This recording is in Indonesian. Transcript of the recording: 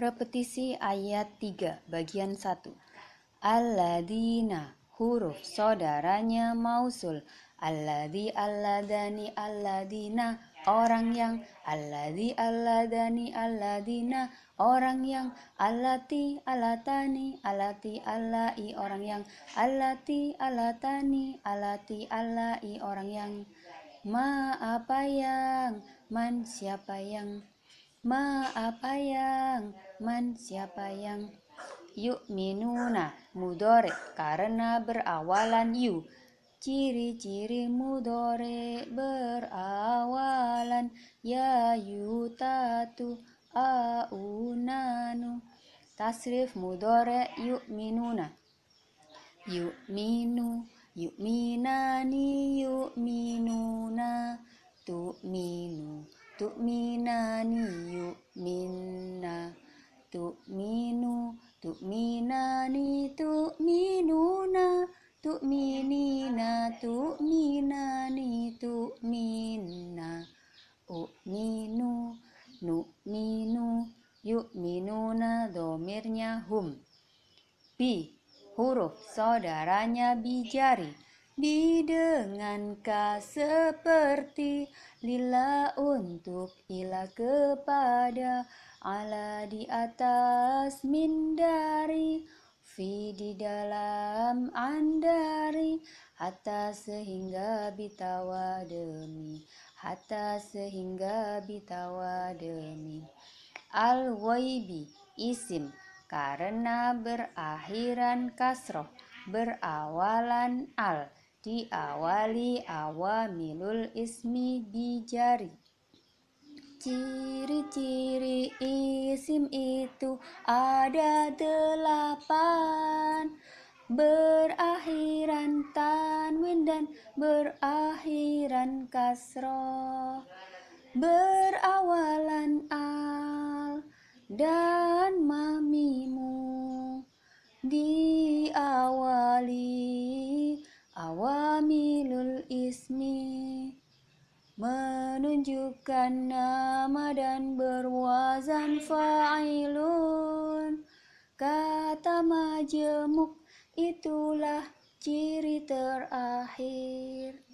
Repetisi ayat 3 bagian 1. Alladzina huruf saudaranya mausul. Alladzi alladani alladina orang yang alladzi alladani alladina orang yang alati alatani alati alai orang yang alati alatani alati alai orang yang ma apa yang man siapa yang Ma apa yang man siapa yang? Yuk minuna mudore karena berawalan yu. Ciri-ciri mudore berawalan ya yutatu aunanu. Tasrif mudore yuk minuna. Yuk minu yuk minani yuk minuna. Tu minu tu'minani yu'minna tu'minu tu'minani tu'minuna tu'minina tu'minani tu'minna u'minu nu'minu yu'minuna domirnya hum. Bi huruf saudaranya bijari di dengan ka seperti lila untuk ila kepada ala di atas min dari fi di dalam andari hatta sehingga bitawa demi hatta sehingga bitawa demi. Al waibi isim karena berakhiran kasroh berawalan al diawali awamilul ismi bijari. Ciri-ciri isim itu ada delapan. Berakhiran tanwin dan berakhiran kasroh. Berawalan al dan mamimu. Diawali Awamilul ismi menunjukkan nama dan berwazan fa'ilun. Kata majemuk itulah ciri terakhir.